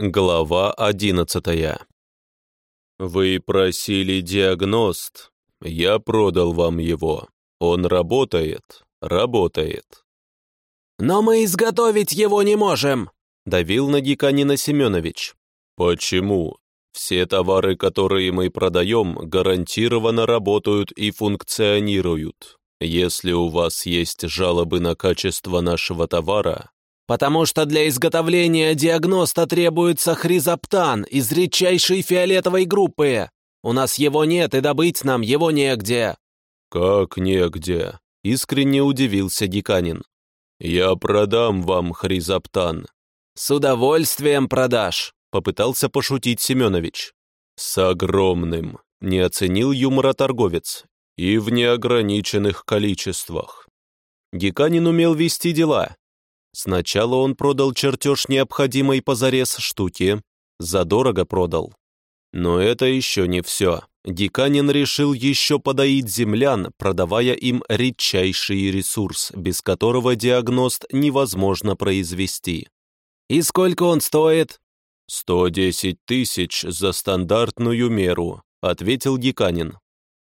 Глава одиннадцатая. «Вы просили диагност. Я продал вам его. Он работает, работает». «Но мы изготовить его не можем», — давил на Гиканина Семенович. «Почему? Все товары, которые мы продаем, гарантированно работают и функционируют. Если у вас есть жалобы на качество нашего товара, потому что для изготовления диагноста требуется хризоптан из редчайшей фиолетовой группы. У нас его нет, и добыть нам его негде». «Как негде?» — искренне удивился Диканин. «Я продам вам хризоптан». «С удовольствием продашь», — попытался пошутить Семенович. «С огромным», — не оценил юмора торговец, «и в неограниченных количествах». Геканин умел вести дела, Сначала он продал чертеж необходимой позарез штуки, задорого продал. Но это еще не все. Диканин решил еще подоить землян, продавая им редчайший ресурс, без которого диагност невозможно произвести. «И сколько он стоит?» «Сто десять тысяч за стандартную меру», — ответил Диканин.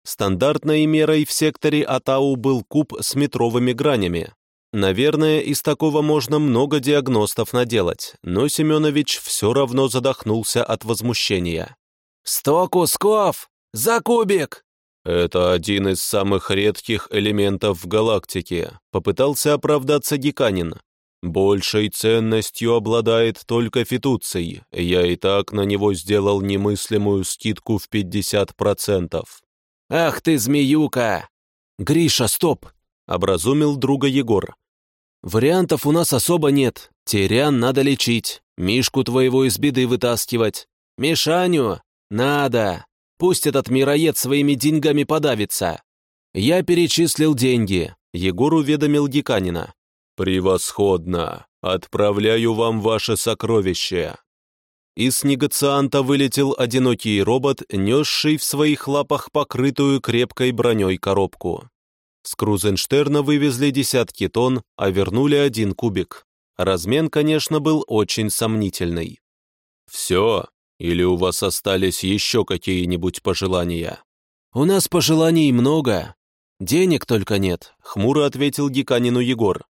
Стандартной мерой в секторе Атау был куб с метровыми гранями, Наверное, из такого можно много диагностов наделать, но Семенович все равно задохнулся от возмущения. «Сто кусков! За кубик!» «Это один из самых редких элементов в галактике», — попытался оправдаться Диканин. «Большей ценностью обладает только фитуций. Я и так на него сделал немыслимую скидку в 50%. «Ах ты, змеюка!» «Гриша, стоп!» — образумил друга Егор. «Вариантов у нас особо нет. Терян надо лечить, Мишку твоего из беды вытаскивать. Мишаню надо. Пусть этот мироед своими деньгами подавится». Я перечислил деньги. Егор уведомил Геканина. «Превосходно! Отправляю вам ваше сокровище!» Из негацианта вылетел одинокий робот, несший в своих лапах покрытую крепкой броней коробку. С Крузенштерна вывезли десятки тонн, а вернули один кубик. Размен, конечно, был очень сомнительный. «Все? Или у вас остались еще какие-нибудь пожелания?» «У нас пожеланий много. Денег только нет», — хмуро ответил Геканину Егор.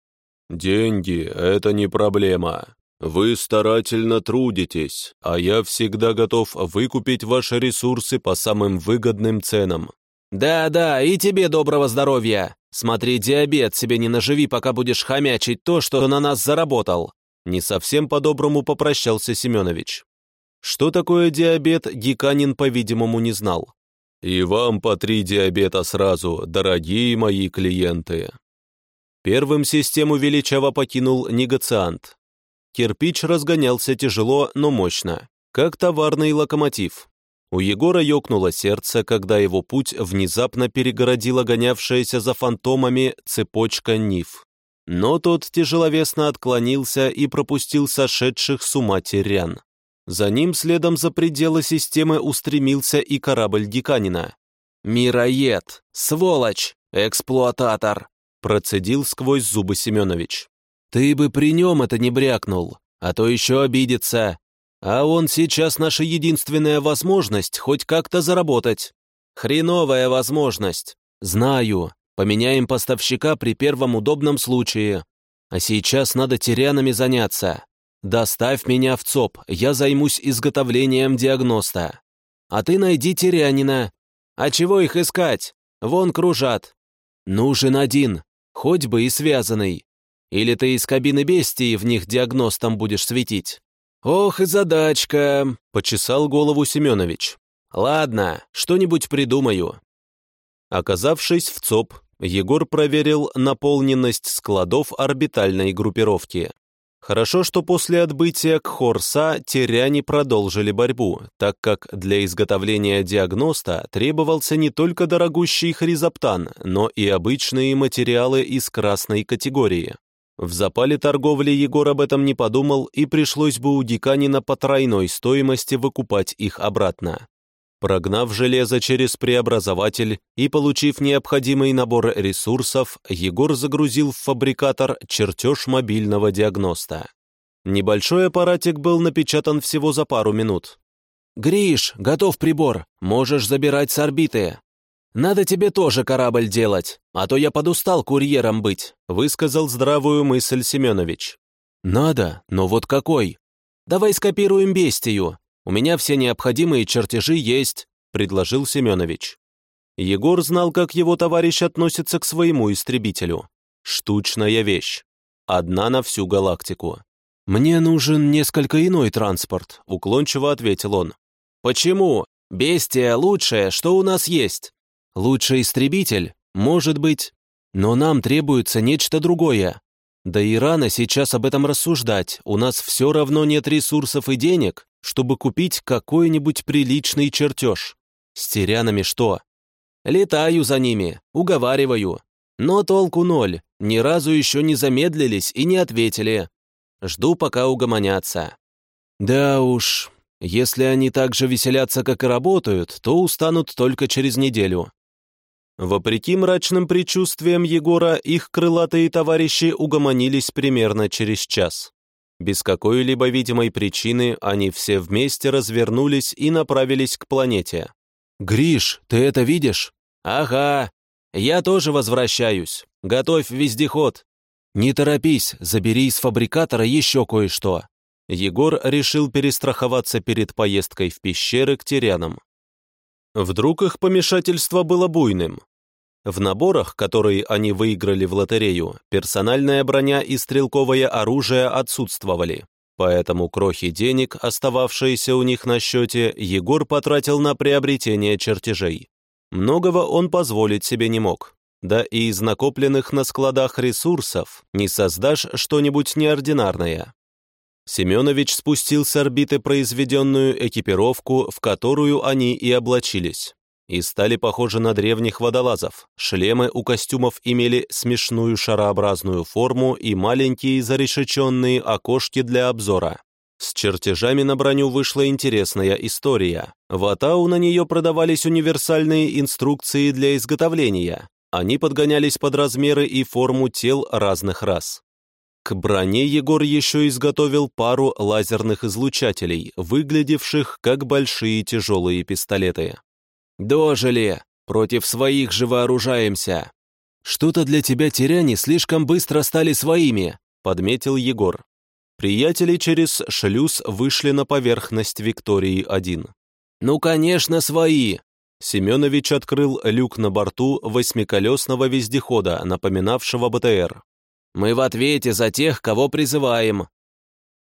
«Деньги — это не проблема. Вы старательно трудитесь, а я всегда готов выкупить ваши ресурсы по самым выгодным ценам. «Да-да, и тебе доброго здоровья! Смотри, диабет себе не наживи, пока будешь хомячить то, что на нас заработал!» Не совсем по-доброму попрощался Семенович. Что такое диабет, Гиканин, по-видимому, не знал. «И вам по три диабета сразу, дорогие мои клиенты!» Первым систему величаво покинул негациант. Кирпич разгонялся тяжело, но мощно, как товарный локомотив. У Егора ёкнуло сердце, когда его путь внезапно перегородила гонявшаяся за фантомами цепочка Ниф. Но тот тяжеловесно отклонился и пропустил сошедших с ума терян. За ним следом за пределы системы устремился и корабль Диканина. «Мироед! Сволочь! Эксплуататор!» процедил сквозь зубы Семенович. «Ты бы при нем это не брякнул, а то еще обидится. А он сейчас наша единственная возможность хоть как-то заработать. Хреновая возможность. Знаю. Поменяем поставщика при первом удобном случае. А сейчас надо терянами заняться. Доставь меня в ЦОП, я займусь изготовлением диагноста. А ты найди терянина. А чего их искать? Вон кружат. Нужен один, хоть бы и связанный. Или ты из кабины бестии в них диагностом будешь светить? «Ох и задачка!» — почесал голову Семенович. «Ладно, что-нибудь придумаю». Оказавшись в ЦОП, Егор проверил наполненность складов орбитальной группировки. Хорошо, что после отбытия к Хорса теряне продолжили борьбу, так как для изготовления диагноста требовался не только дорогущий хризоптан, но и обычные материалы из красной категории. В запале торговли Егор об этом не подумал, и пришлось бы у Диканина по тройной стоимости выкупать их обратно. Прогнав железо через преобразователь и получив необходимый набор ресурсов, Егор загрузил в фабрикатор чертеж мобильного диагноста. Небольшой аппаратик был напечатан всего за пару минут. «Гриш, готов прибор, можешь забирать с орбиты. Надо тебе тоже корабль делать, а то я подустал курьером быть», высказал здравую мысль Семенович. «Надо, но вот какой? Давай скопируем бестию. У меня все необходимые чертежи есть», предложил Семенович. Егор знал, как его товарищ относится к своему истребителю. Штучная вещь. Одна на всю галактику. «Мне нужен несколько иной транспорт», — уклончиво ответил он. «Почему? Бестия лучшее, что у нас есть. Лучший истребитель? Может быть. Но нам требуется нечто другое. Да и рано сейчас об этом рассуждать. У нас все равно нет ресурсов и денег, чтобы купить какой-нибудь приличный чертеж. С терянами что? Летаю за ними, уговариваю. Но толку ноль, ни разу еще не замедлились и не ответили. Жду, пока угомонятся. Да уж, если они так же веселятся, как и работают, то устанут только через неделю. Вопреки мрачным предчувствиям Егора, их крылатые товарищи угомонились примерно через час. Без какой-либо видимой причины они все вместе развернулись и направились к планете. «Гриш, ты это видишь?» «Ага, я тоже возвращаюсь. Готовь вездеход». «Не торопись, забери из фабрикатора еще кое-что». Егор решил перестраховаться перед поездкой в пещеры к терянам. Вдруг их помешательство было буйным. В наборах, которые они выиграли в лотерею, персональная броня и стрелковое оружие отсутствовали. Поэтому крохи денег, остававшиеся у них на счете, Егор потратил на приобретение чертежей. Многого он позволить себе не мог. Да и из накопленных на складах ресурсов не создашь что-нибудь неординарное. Семенович спустил с орбиты произведенную экипировку, в которую они и облачились, и стали похожи на древних водолазов. Шлемы у костюмов имели смешную шарообразную форму и маленькие зарешеченные окошки для обзора. С чертежами на броню вышла интересная история. В Атау на нее продавались универсальные инструкции для изготовления. Они подгонялись под размеры и форму тел разных рас. К броне Егор еще изготовил пару лазерных излучателей, выглядевших как большие тяжелые пистолеты. «Дожили! Против своих же вооружаемся!» «Что-то для тебя теряне слишком быстро стали своими», — подметил Егор. Приятели через шлюз вышли на поверхность Виктории-1. «Ну, конечно, свои!» Семенович открыл люк на борту восьмиколесного вездехода, напоминавшего БТР. «Мы в ответе за тех, кого призываем!»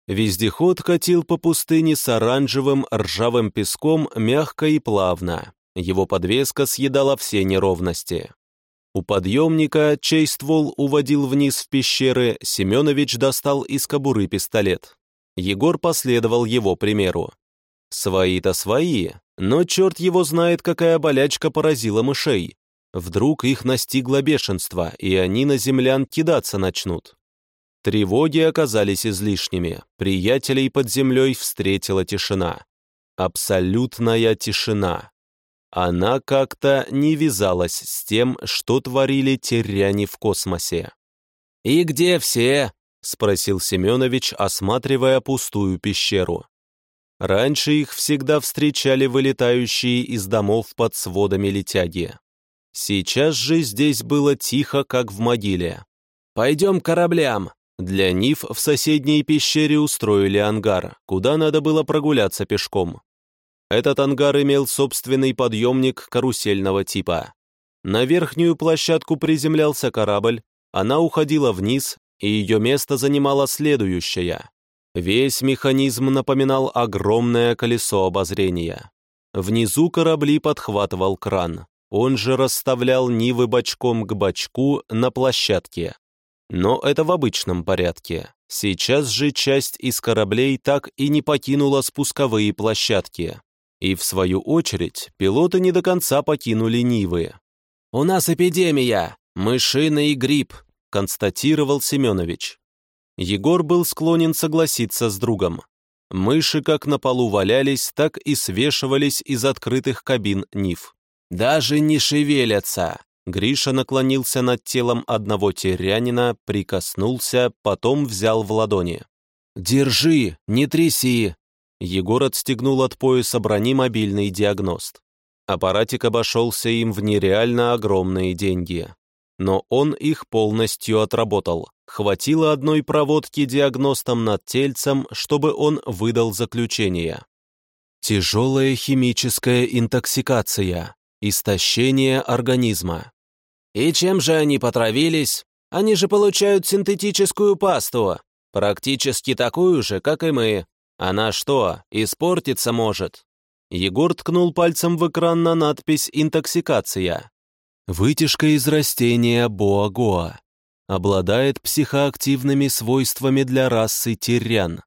Вездеход катил по пустыне с оранжевым ржавым песком мягко и плавно. Его подвеска съедала все неровности. У подъемника, чей ствол уводил вниз в пещеры, Семенович достал из кобуры пистолет. Егор последовал его примеру. Свои-то свои, но черт его знает, какая болячка поразила мышей. Вдруг их настигло бешенство, и они на землян кидаться начнут. Тревоги оказались излишними. Приятелей под землей встретила тишина. Абсолютная тишина. Она как-то не вязалась с тем, что творили теряне в космосе. «И где все?» — спросил Семенович, осматривая пустую пещеру. Раньше их всегда встречали вылетающие из домов под сводами летяги. Сейчас же здесь было тихо, как в могиле. «Пойдем к кораблям!» Для Нив в соседней пещере устроили ангар, куда надо было прогуляться пешком. Этот ангар имел собственный подъемник карусельного типа. На верхнюю площадку приземлялся корабль, она уходила вниз, и ее место занимала следующая. Весь механизм напоминал огромное колесо обозрения. Внизу корабли подхватывал кран. Он же расставлял нивы бочком к бочку на площадке. Но это в обычном порядке. Сейчас же часть из кораблей так и не покинула спусковые площадки. И в свою очередь пилоты не до конца покинули Нивы. «У нас эпидемия! Мышиный грипп!» — констатировал Семенович. Егор был склонен согласиться с другом. Мыши как на полу валялись, так и свешивались из открытых кабин Нив. «Даже не шевелятся!» Гриша наклонился над телом одного терянина, прикоснулся, потом взял в ладони. «Держи, не тряси!» Егор отстегнул от пояса брони мобильный диагност. Аппаратик обошелся им в нереально огромные деньги. Но он их полностью отработал. Хватило одной проводки диагностом над тельцем, чтобы он выдал заключение. Тяжелая химическая интоксикация, истощение организма. И чем же они потравились? Они же получают синтетическую пасту, практически такую же, как и мы. Она что, испортиться может? Егор ткнул пальцем в экран на надпись «Интоксикация». Вытяжка из растения боагоа. Обладает психоактивными свойствами для расы тирян.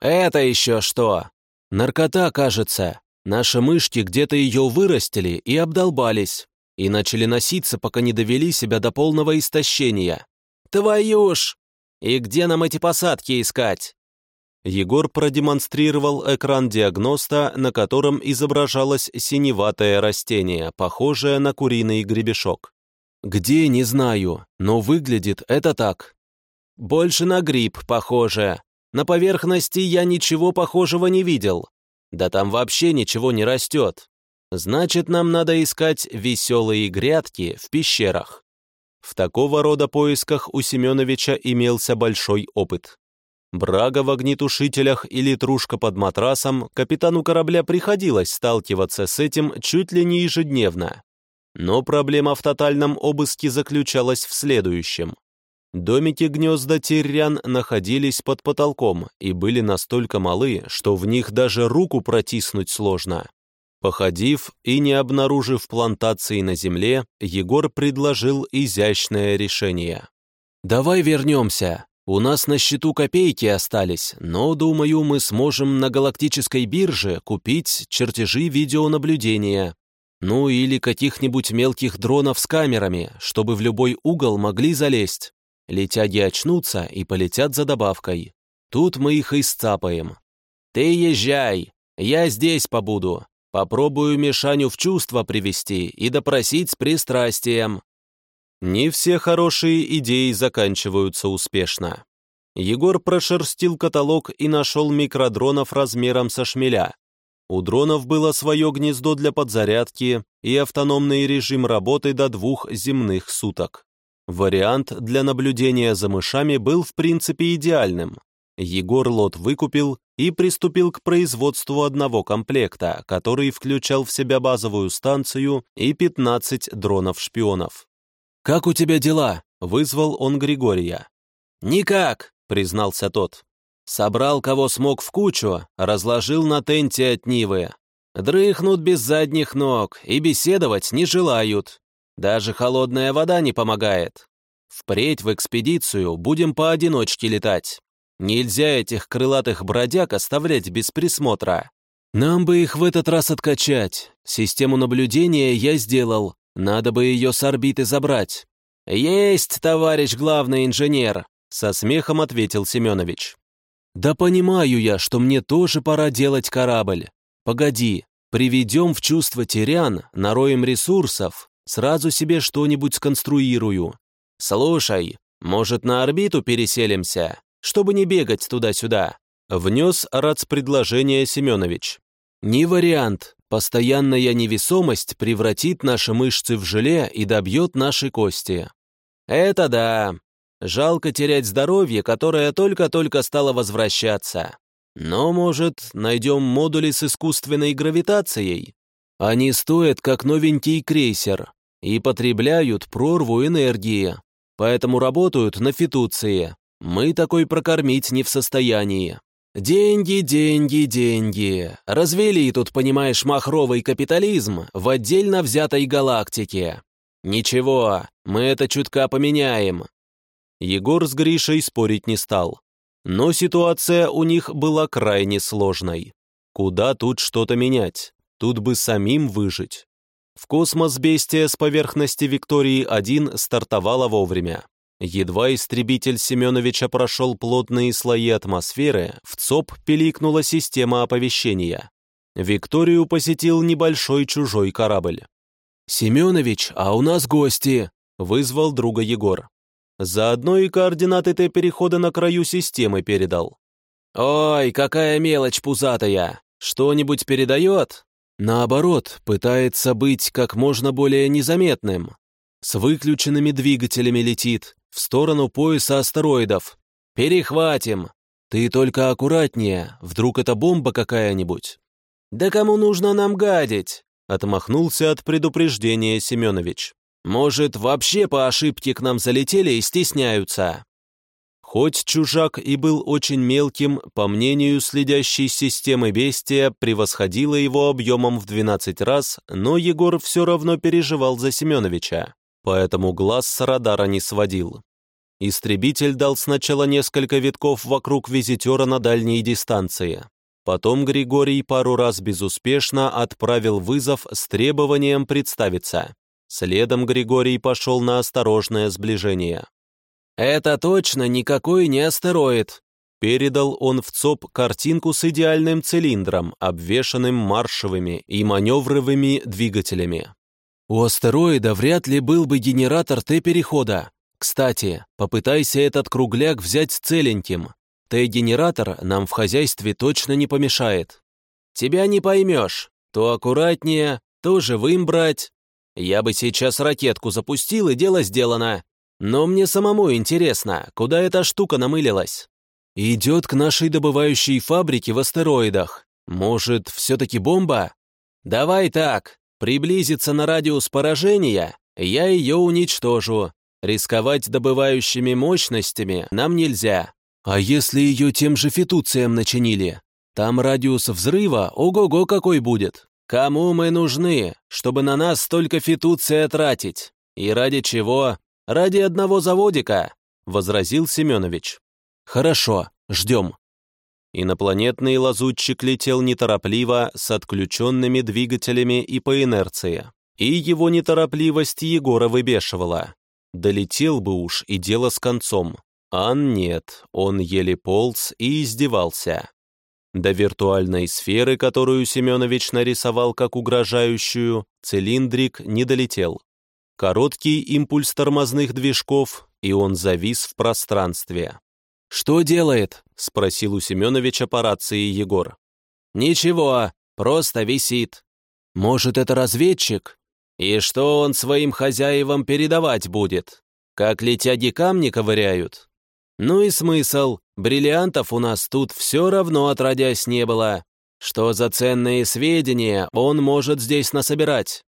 «Это еще что?» «Наркота, кажется. Наши мышки где-то ее вырастили и обдолбались и начали носиться, пока не довели себя до полного истощения. «Твою ж! И где нам эти посадки искать?» Егор продемонстрировал экран диагноста, на котором изображалось синеватое растение, похожее на куриный гребешок. «Где, не знаю, но выглядит это так. Больше на гриб похоже. На поверхности я ничего похожего не видел. Да там вообще ничего не растет. Значит, нам надо искать веселые грядки в пещерах. В такого рода поисках у Семеновича имелся большой опыт. Брага в огнетушителях или трушка под матрасом, капитану корабля приходилось сталкиваться с этим чуть ли не ежедневно. Но проблема в тотальном обыске заключалась в следующем. Домики гнезда террян находились под потолком и были настолько малы, что в них даже руку протиснуть сложно. Походив и не обнаружив плантации на земле, Егор предложил изящное решение. «Давай вернемся. У нас на счету копейки остались, но, думаю, мы сможем на галактической бирже купить чертежи видеонаблюдения. Ну или каких-нибудь мелких дронов с камерами, чтобы в любой угол могли залезть. Летяги очнутся и полетят за добавкой. Тут мы их и сцапаем. Ты езжай, я здесь побуду. Попробую Мишаню в чувство привести и допросить с пристрастием». Не все хорошие идеи заканчиваются успешно. Егор прошерстил каталог и нашел микродронов размером со шмеля. У дронов было свое гнездо для подзарядки и автономный режим работы до двух земных суток. Вариант для наблюдения за мышами был в принципе идеальным. Егор лот выкупил и приступил к производству одного комплекта, который включал в себя базовую станцию и 15 дронов-шпионов. «Как у тебя дела?» — вызвал он Григория. «Никак», — признался тот. «Собрал, кого смог в кучу, разложил на тенте от Нивы. Дрыхнут без задних ног и беседовать не желают. Даже холодная вода не помогает. Впредь в экспедицию будем поодиночке летать. Нельзя этих крылатых бродяг оставлять без присмотра. Нам бы их в этот раз откачать. Систему наблюдения я сделал. Надо бы ее с орбиты забрать. Есть, товарищ главный инженер, со смехом ответил Семенович. Да понимаю я, что мне тоже пора делать корабль. Погоди, приведем в чувство терян, нароем ресурсов, сразу себе что-нибудь сконструирую. Слушай, может, на орбиту переселимся? чтобы не бегать туда-сюда», — внес РАЦ предложение Семенович. «Не вариант. Постоянная невесомость превратит наши мышцы в желе и добьет наши кости». «Это да. Жалко терять здоровье, которое только-только стало возвращаться. Но, может, найдем модули с искусственной гравитацией? Они стоят, как новенький крейсер, и потребляют прорву энергии, поэтому работают на фитуции. Мы такой прокормить не в состоянии. Деньги, деньги, деньги. Развели тут, понимаешь, махровый капитализм в отдельно взятой галактике. Ничего, мы это чутка поменяем. Егор с Гришей спорить не стал. Но ситуация у них была крайне сложной. Куда тут что-то менять? Тут бы самим выжить. В космос бестия с поверхности Виктории-1 стартовала вовремя. Едва истребитель Семеновича прошел плотные слои атмосферы, в ЦОП пиликнула система оповещения. Викторию посетил небольшой чужой корабль. «Семенович, а у нас гости!» — вызвал друга Егор. Заодно и координаты Т-перехода на краю системы передал. «Ой, какая мелочь пузатая! Что-нибудь передает?» Наоборот, пытается быть как можно более незаметным. С выключенными двигателями летит, в сторону пояса астероидов. «Перехватим! Ты только аккуратнее, вдруг это бомба какая-нибудь?» «Да кому нужно нам гадить?» — отмахнулся от предупреждения Семенович. «Может, вообще по ошибке к нам залетели и стесняются?» Хоть чужак и был очень мелким, по мнению следящей системы бестия, превосходило его объемом в 12 раз, но Егор все равно переживал за Семеновича, поэтому глаз с радара не сводил. Истребитель дал сначала несколько витков вокруг визитера на дальней дистанции. Потом Григорий пару раз безуспешно отправил вызов с требованием представиться. Следом Григорий пошел на осторожное сближение. «Это точно никакой не астероид», — передал он в ЦОП картинку с идеальным цилиндром, обвешанным маршевыми и маневровыми двигателями. «У астероида вряд ли был бы генератор Т-перехода. Кстати, попытайся этот кругляк взять целеньким. Т-генератор нам в хозяйстве точно не помешает. Тебя не поймешь. То аккуратнее, то живым брать. Я бы сейчас ракетку запустил, и дело сделано. Но мне самому интересно, куда эта штука намылилась. Идет к нашей добывающей фабрике в астероидах. Может, все-таки бомба? Давай так, приблизиться на радиус поражения, я ее уничтожу. Рисковать добывающими мощностями нам нельзя. А если ее тем же фитуцием начинили? Там радиус взрыва ого-го какой будет. Кому мы нужны, чтобы на нас столько фитуция тратить? И ради чего? «Ради одного заводика», — возразил Семенович. «Хорошо, ждем». Инопланетный лазутчик летел неторопливо, с отключенными двигателями и по инерции. И его неторопливость Егора выбешивала. Долетел бы уж, и дело с концом. А нет, он еле полз и издевался. До виртуальной сферы, которую Семенович нарисовал как угрожающую, цилиндрик не долетел. Короткий импульс тормозных движков, и он завис в пространстве. «Что делает?» — спросил у Семеновича по рации Егор. «Ничего, просто висит. Может, это разведчик? И что он своим хозяевам передавать будет? Как летяги камни ковыряют? Ну и смысл, бриллиантов у нас тут все равно отродясь не было. Что за ценные сведения он может здесь насобирать?»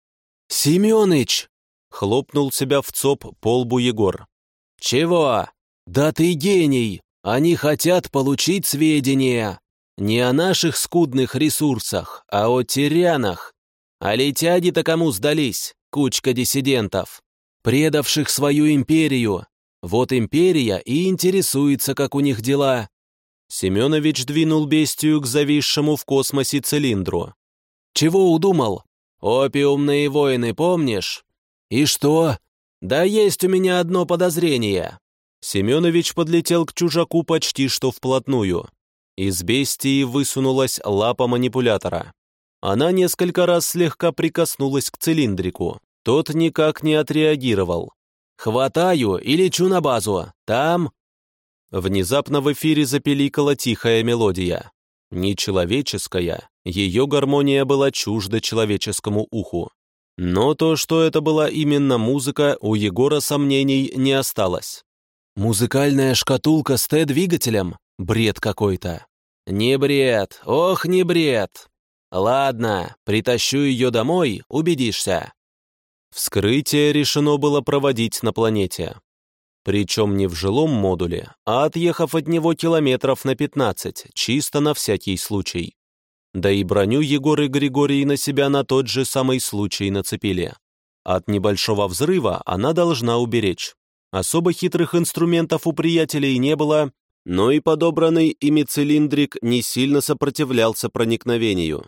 «Семёныч!» Хлопнул себя в цоп по лбу Егор. «Чего? Да ты гений! Они хотят получить сведения. Не о наших скудных ресурсах, а о тирянах. А летяги-то кому сдались? Кучка диссидентов, предавших свою империю. Вот империя и интересуется, как у них дела». Семенович двинул бестию к зависшему в космосе цилиндру. «Чего удумал? Опиумные войны, помнишь? «И что?» «Да есть у меня одно подозрение». Семенович подлетел к чужаку почти что вплотную. Из бестии высунулась лапа манипулятора. Она несколько раз слегка прикоснулась к цилиндрику. Тот никак не отреагировал. «Хватаю и лечу на базу. Там...» Внезапно в эфире запеликала тихая мелодия. Нечеловеческая, ее гармония была чужда человеческому уху. Но то, что это была именно музыка, у Егора сомнений не осталось. «Музыкальная шкатулка с Т-двигателем? Бред какой-то». «Не бред, ох, не бред. Ладно, притащу ее домой, убедишься». Вскрытие решено было проводить на планете. Причем не в жилом модуле, а отъехав от него километров на 15, чисто на всякий случай. Да и броню Егор и Григорий на себя на тот же самый случай нацепили. От небольшого взрыва она должна уберечь. Особо хитрых инструментов у приятелей не было, но и подобранный ими цилиндрик не сильно сопротивлялся проникновению.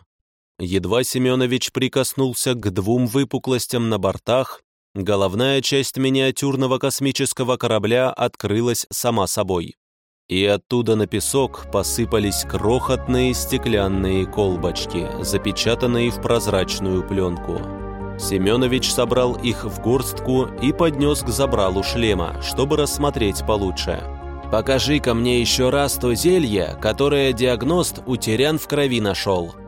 Едва Семенович прикоснулся к двум выпуклостям на бортах, головная часть миниатюрного космического корабля открылась сама собой и оттуда на песок посыпались крохотные стеклянные колбочки, запечатанные в прозрачную пленку. Семенович собрал их в горстку и поднес к забралу шлема, чтобы рассмотреть получше. покажи-ка мне еще раз то зелье, которое диагност утерян в крови нашел».